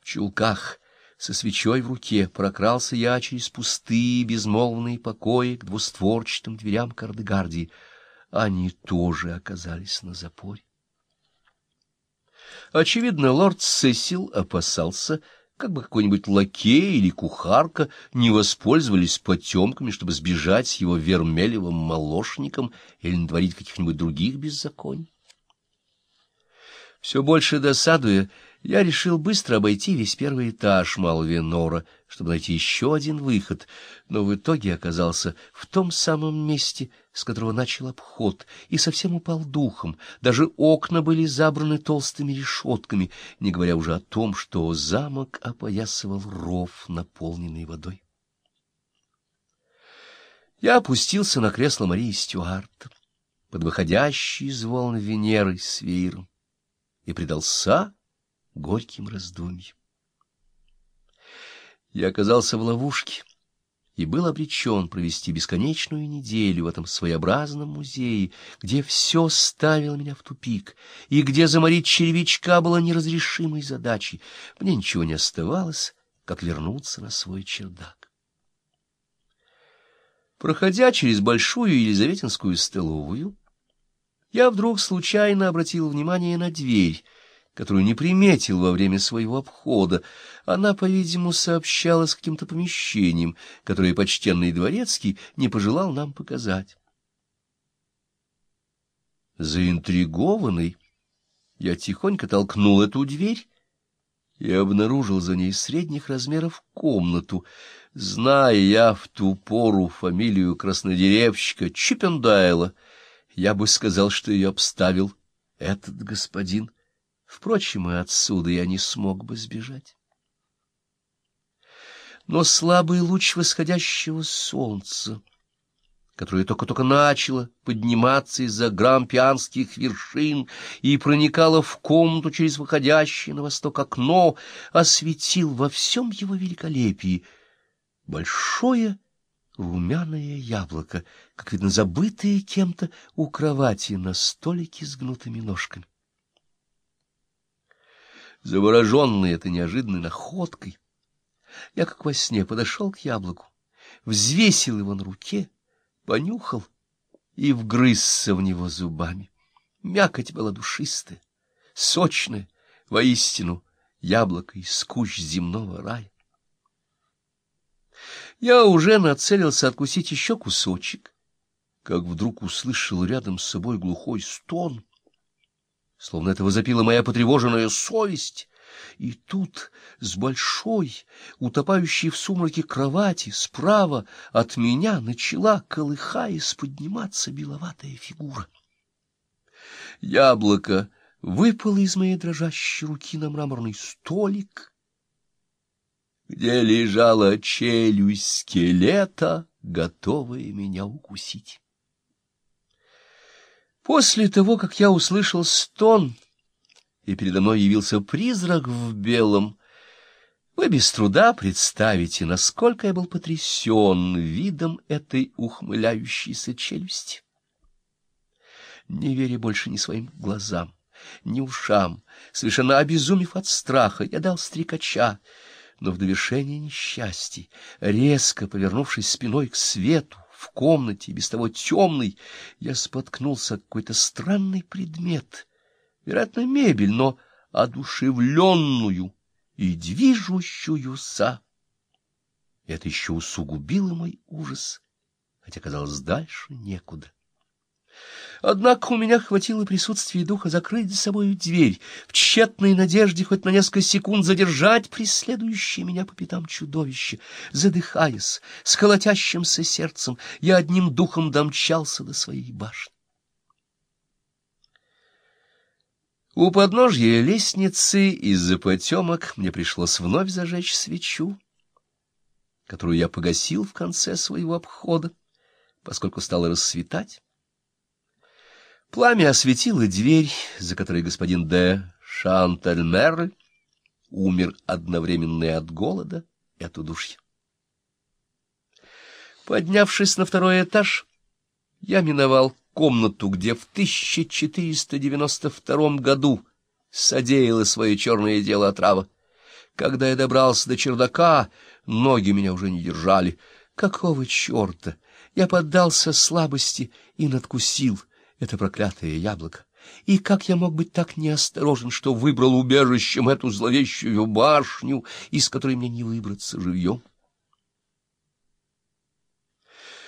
В чулках, со свечой в руке, прокрался я через пустые безмолвные покои к двустворчатым дверям Кардегардии. Они тоже оказались на запоре. Очевидно, лорд Сесил опасался, как бы какой-нибудь лакей или кухарка не воспользовались потемками, чтобы сбежать с его вермелевым молочником или натворить каких-нибудь других беззаконий. Все больше досадуя, я решил быстро обойти весь первый этаж Малвинора, чтобы найти еще один выход, но в итоге оказался в том самом месте, с которого начал обход, и совсем упал духом. Даже окна были забраны толстыми решетками, не говоря уже о том, что замок опоясывал ров, наполненный водой. Я опустился на кресло Марии Стюарт, под выходящий из волн Венеры с веером, и предался горьким раздумьям. Я оказался в ловушке и был обречен провести бесконечную неделю в этом своеобразном музее, где все ставило меня в тупик, и где заморить червячка было неразрешимой задачей. Мне ничего не оставалось, как вернуться на свой чердак. Проходя через большую Елизаветинскую столовую, я вдруг случайно обратил внимание на дверь — которую не приметил во время своего обхода. Она, по-видимому, сообщала с каким-то помещением, которое почтенный дворецкий не пожелал нам показать. Заинтригованный, я тихонько толкнул эту дверь и обнаружил за ней средних размеров комнату. Зная я в ту пору фамилию краснодеревщика Чипендайла, я бы сказал, что ее обставил этот господин — Впрочем, и отсюда я не смог бы сбежать. Но слабый луч восходящего солнца, которое только-только начало подниматься из-за грампианских вершин и проникало в комнату через выходящее на восток окно, осветил во всем его великолепии большое румяное яблоко, как видно, забытое кем-то у кровати на столике с гнутыми ножками. Завороженный этой неожиданной находкой, я, как во сне, подошел к яблоку, взвесил его на руке, понюхал и вгрызся в него зубами. Мякоть была душистая, сочная, воистину, яблоко из кущ земного рая. Я уже нацелился откусить еще кусочек, как вдруг услышал рядом с собой глухой стон — словно этого запила моя потревоженная совесть. И тут с большой, утопающей в сумраке кровати, справа от меня начала, колыхаясь, подниматься беловатая фигура. Яблоко выпало из моей дрожащей руки на мраморный столик, где лежала челюсть скелета, готовая меня укусить. После того, как я услышал стон, и передо мной явился призрак в белом, вы без труда представите, насколько я был потрясен видом этой ухмыляющейся челюсти. Не веря больше ни своим глазам, ни ушам, совершенно обезумев от страха, я дал стрекача, но в довершение несчастья, резко повернувшись спиной к свету, в комнате, без того темной, я споткнулся какой-то странный предмет, вероятно, мебель, но одушевленную и движущуюся. Это еще усугубило мой ужас, хотя, казалось, дальше некуда. Однако у меня хватило присутствия духа закрыть за собой дверь, в тщетной надежде хоть на несколько секунд задержать преследующее меня по пятам чудовище. Задыхаясь, с колотящимся сердцем, я одним духом домчался до своей башни. У подножья лестницы из-за потемок мне пришлось вновь зажечь свечу, которую я погасил в конце своего обхода, поскольку стало рассветать. Пламя осветило дверь, за которой господин де Шантальмер умер одновременно и от голода, и от удушья. Поднявшись на второй этаж, я миновал комнату, где в 1492 году содеяла свое черное дело отрава. Когда я добрался до чердака, ноги меня уже не держали. Какого черта? Я поддался слабости и надкусил это проклятое яблоко. И как я мог быть так неосторожен, что выбрал убежищем эту зловещую башню, из которой мне не выбраться живьем?